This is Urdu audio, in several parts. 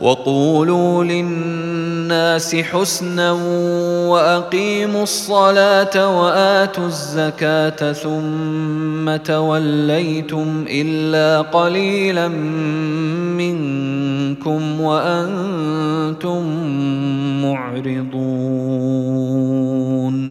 وقولوا للناس حسنا وأقيموا الصلاة وآتوا الزكاة ثم توليتم إلا قليلا منكم وأنتم معرضون.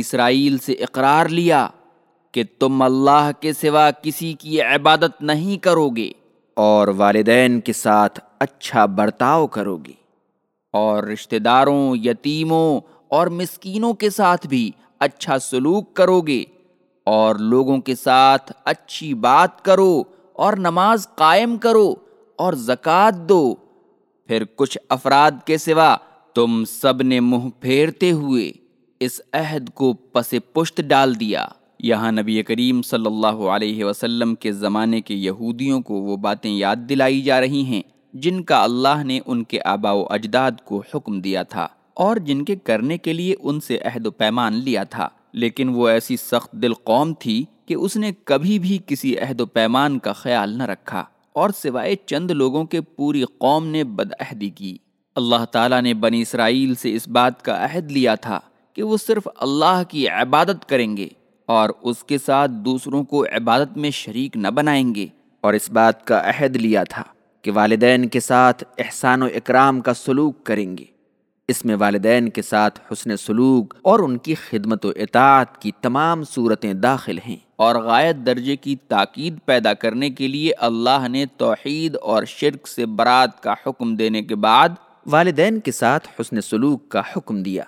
اسرائیل سے اقرار لیا کہ تم اللہ کے سوا کسی کی عبادت نہیں کرو گے اور والدین کے ساتھ اچھا برتاؤ کرو گے اور رشتہ داروں، یتیموں اور مسکینوں کے ساتھ بھی اچھا سلوک کرو گے۔ اور لوگوں کے ساتھ اچھی بات کرو اور نماز قائم کرو اور زکوٰۃ دو۔ پھر کچھ افراد کے سوا تم سب نے منہ پھیرتے ہوئے اس عہد کو پس پشت ڈال دیا۔ یہاں نبی کریم صلی اللہ علیہ وسلم کے زمانے کے یہودیوں کو وہ باتیں یاد دلائی جا رہی ہیں جن کا اللہ نے ان کے آبا و اجداد کو حکم دیا تھا اور جن کے کرنے کے لیے ان سے عہد و پیمان لیا تھا۔ لیکن وہ ایسی سخت دل قوم تھی کہ اس نے کبھی بھی کسی عہد و پیمان کا خیال نہ رکھا اور سوائے چند لوگوں کے پوری قوم نے بدعہدی کی۔ اللہ تعالیٰ نے بنی اسرائیل سے اس بات کا عہد لیا تھا کہ وہ صرف اللہ کی عبادت کریں گے۔ اور اس کے ساتھ دوسروں کو عبادت میں شریک نہ بنائیں گے۔ اور اس بات کا عہد لیا تھا کہ والدین کے ساتھ احسان و اکرام کا سلوک کریں گے۔ اس میں والدین کے ساتھ حسن سلوک اور ان کی خدمت و اطاعت کی تمام صورتیں داخل ہیں۔ اور غائط درجے کی تاکید پیدا کرنے کے لیے اللہ نے توحید اور شرک سے برات کا حکم دینے کے بعد والدین کے ساتھ حسن سلوک کا حکم دیا۔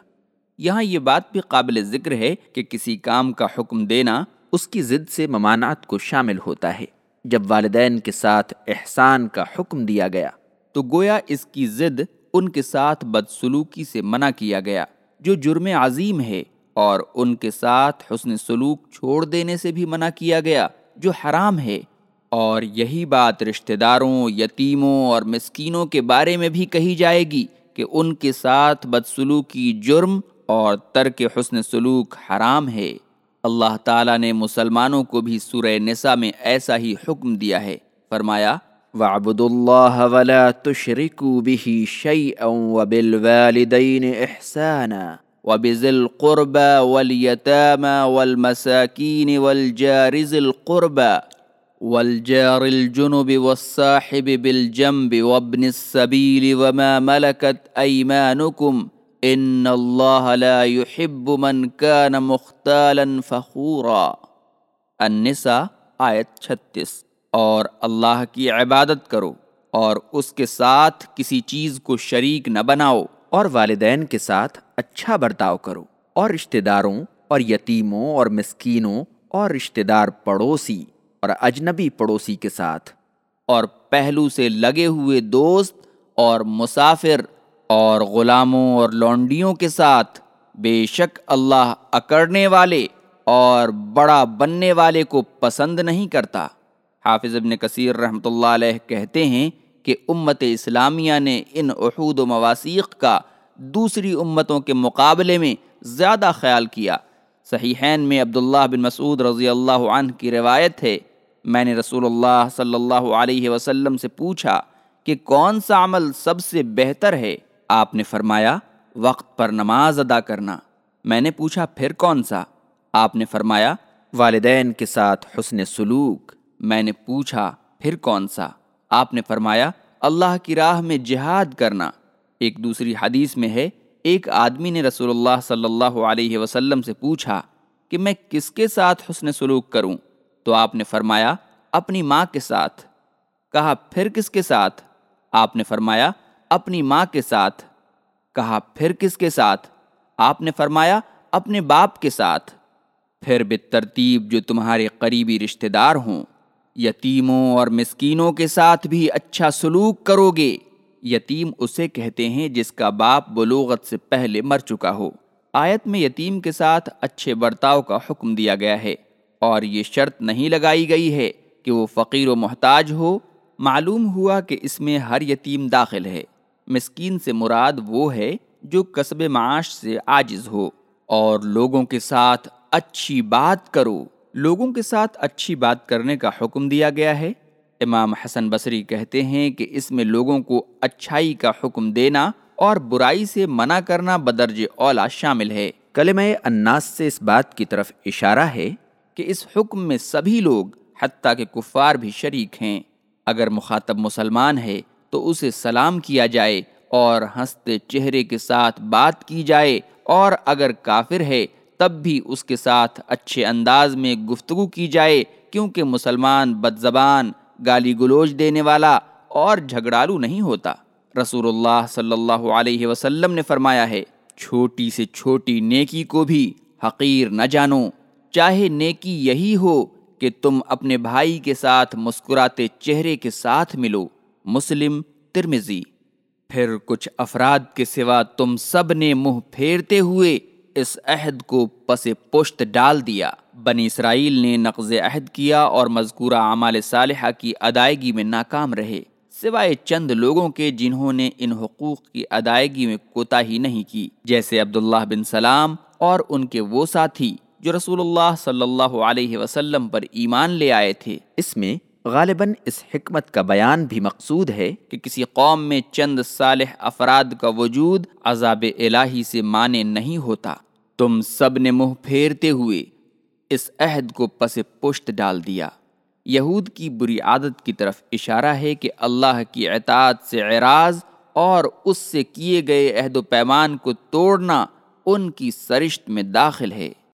یہاں یہ بات بھی قابل ذکر ہے کہ کسی کام کا حکم دینا اس کی ضد سے ممانعت کو شامل ہوتا ہے۔ جب والدین کے ساتھ احسان کا حکم دیا گیا، تو گویا اس کی ضد ان کے ساتھ بدسلوکی سے منع کیا گیا، جو جرم عظیم ہے، اور ان کے ساتھ حسن سلوک چھوڑ دینے سے بھی منع کیا گیا، جو حرام ہے۔ اور یہی بات رشتہ داروں، یتیموں اور مسکینوں کے بارے میں بھی کہی جائے گی کہ ان کے ساتھ بدسلوکی جرم اور ترک حسن سلوک حرام ہے۔ اللہ تعالیٰ نے مسلمانوں کو بھی سورہ نساء میں ایسا ہی حکم دیا ہے۔ فرمایا وَعْبُدُ اللَّهَ وَلَا تُشْرِكُوا بِهِ شَيْئًا وَبِالْوَالِدَيْنِ إِحْسَانًا وَبِذِي الْقُرْبَى وَالْيَتَامَى وَالْمَسَاكِينِ وَالْجَارِ ذِي الْقُرْبَى والجار الجنب والصاحب بالجنب وابن السبيل وما ملكت أيمانكم ان اللہ لا يحب من كان مختالا فخورا النساء آیت چھتیس. اور اللہ کی عبادت کرو اور اس کے ساتھ کسی چیز کو شریک نہ بناؤ اور والدین کے ساتھ اچھا برتاؤ کرو اور رشتہ داروں اور یتیموں اور مسکینوں اور رشتہ دار پڑوسی اور اجنبی پڑوسی کے ساتھ اور پہلو سے لگے ہوئے دوست اور مسافر اور غلاموں اور لونڈیوں کے ساتھ بے شک اللہ اکڑنے والے اور بڑا بننے والے کو پسند نہیں کرتا۔ حافظ ابن کثیر رحمۃ اللہ علیہ کہتے ہیں کہ امت اسلامیہ نے ان عہود و مواسیق کا دوسری امتوں کے مقابلے میں زیادہ خیال کیا۔ صحیحین میں عبداللہ بن مسعود رضی اللہ عنہ کی روایت ہے۔ میں نے رسول اللہ صلی اللہ علیہ وسلم سے پوچھا کہ کون سا عمل سب سے بہتر ہے؟ آپ نے فرمایا، وقت پر نماز ادا کرنا۔ میں نے پوچھا، پھر کون سا؟ آپ نے فرمایا، والدین کے ساتھ حسن سلوک۔ میں نے پوچھا، پھر کون سا؟ آپ نے فرمایا، اللہ کی راہ میں جہاد کرنا۔ ایک دوسری حدیث میں ہے، ایک آدمی نے رسول اللہ صلی اللہ علیہ وسلم سے پوچھا کہ میں کس کے ساتھ حسن سلوک کروں؟ تو آپ نے فرمایا، اپنی ماں کے ساتھ۔ کہا، پھر کس کے ساتھ؟ آپ نے فرمایا، اپنی ماں کے ساتھ۔ کہا، پھر کس کے ساتھ؟ آپ نے فرمایا، اپنے باپ کے ساتھ۔ پھر بے ترتیب جو تمہارے قریبی رشتہ دار ہوں، یتیموں اور مسکینوں کے ساتھ بھی اچھا سلوک کرو گے۔ یتیم اسے کہتے ہیں جس کا باپ بلوغت سے پہلے مر چکا ہو۔ آیت میں یتیم کے ساتھ اچھے برتاؤ کا حکم دیا گیا ہے اور یہ شرط نہیں لگائی گئی ہے کہ وہ فقیر و محتاج ہو۔ معلوم ہوا کہ اس میں ہر یتیم داخل ہے۔ مسکین سے مراد وہ ہے جو قصب معاش سے عاجز ہو اور لوگوں کے ساتھ اچھی بات کرو۔ لوگوں کے ساتھ اچھی بات کرنے کا حکم دیا گیا ہے۔ امام حسن بصری کہتے ہیں کہ اس میں لوگوں کو اچھائی کا حکم دینا اور برائی سے منع کرنا بدرج اولا شامل ہے۔ کلمہ اناس سے اس بات کی طرف اشارہ ہے کہ اس حکم میں سبھی لوگ حتیٰ کہ کفار بھی شریک ہیں۔ اگر مخاطب مسلمان ہے تو اسے سلام کیا جائے اور ہنستے چہرے کے ساتھ بات کی جائے اور اگر کافر ہے تب بھی اس کے ساتھ اچھے انداز میں گفتگو کی جائے کیونکہ مسلمان بد زبان گالی گلوچ دینے والا اور جھگڑالو نہیں ہوتا۔ رسول اللہ صلی اللہ علیہ وسلم نے فرمایا ہے، چھوٹی سے چھوٹی نیکی کو بھی حقیر نہ جانو۔ چاہے نیکی یہی ہو کہ تم اپنے بھائی کے ساتھ مسکراتے چہرے کے ساتھ ملو۔ مسلم ترمزی پھر کچھ افراد کے سوا تم سب نے منہ پھیرتے ہوئے اس عہد کو پس پشت ڈال دیا۔ بنی اسرائیل نے نقض عہد کیا اور مذکورہ اعمال صالحہ کی ادائیگی میں ناکام رہے۔ سوائے چند لوگوں کے جنہوں نے ان حقوق کی ادائیگی میں کوتا ہی نہیں کی، جیسے عبداللہ بن سلام اور ان کے وہ ساتھی جو رسول اللہ صلی اللہ علیہ وسلم پر ایمان لے آئے تھے۔ اس میں غالباً اس حکمت کا بیان بھی مقصود ہے کہ کسی قوم میں چند صالح افراد کا وجود عذاب الہی سے مانے نہیں ہوتا۔ تم سب نے منہ پھیرتے ہوئے اس عہد کو پس پشت ڈال دیا۔ یہود کی بری عادت کی طرف اشارہ ہے کہ اللہ کی اعتعاد سے اعراض اور اس سے کیے گئے عہد و پیمان کو توڑنا ان کی سرشت میں داخل ہے۔